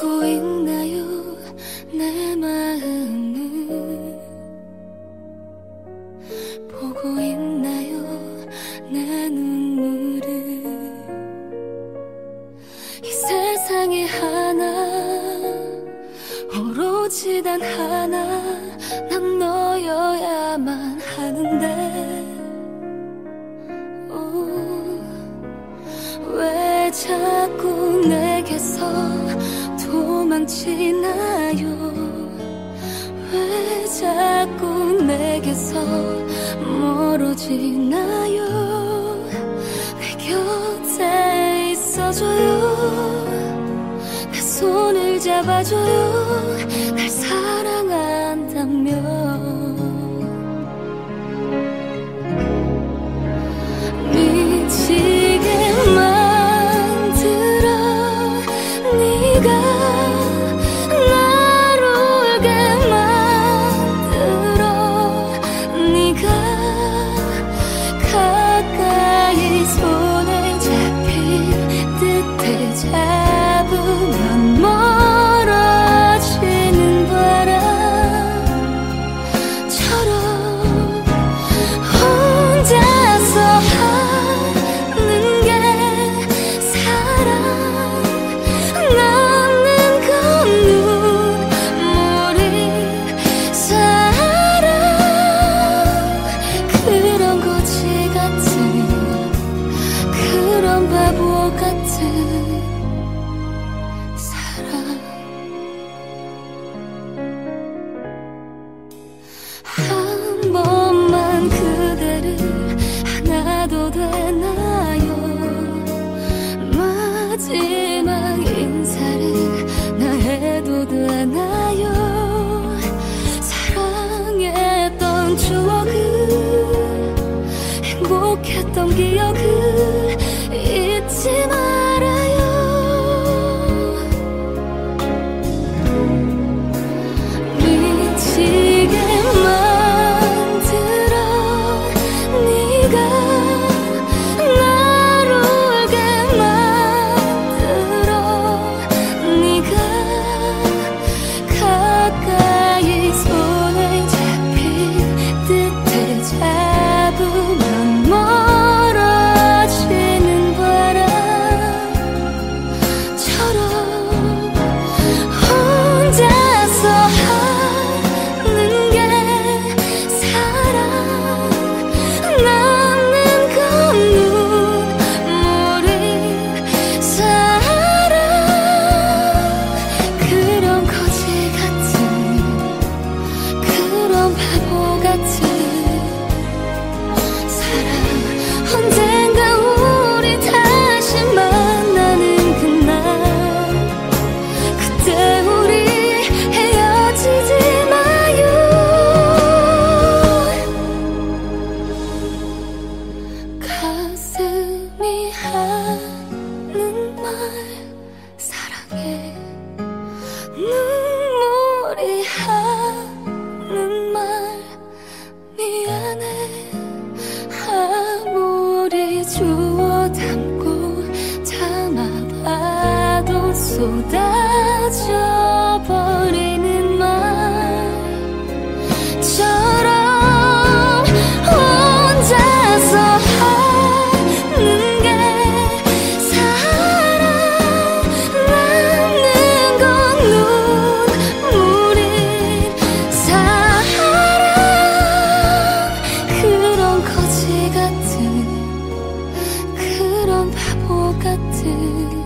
듣고 있나요? 내 마음을 보고 있나요? 내 눈물을 이 세상에 하나 오로지 단 하나 난 너여야만 하는데. 지나요. 왜 자꾸 내게서 멀어지나요? 내 곁에 있어줘요. 내 손을 잡아줘요. 날 사랑하요 个字 우리 하는 말 미안해 아무리 주워 담고 담아봐도 쏟아져 버려 바보 같은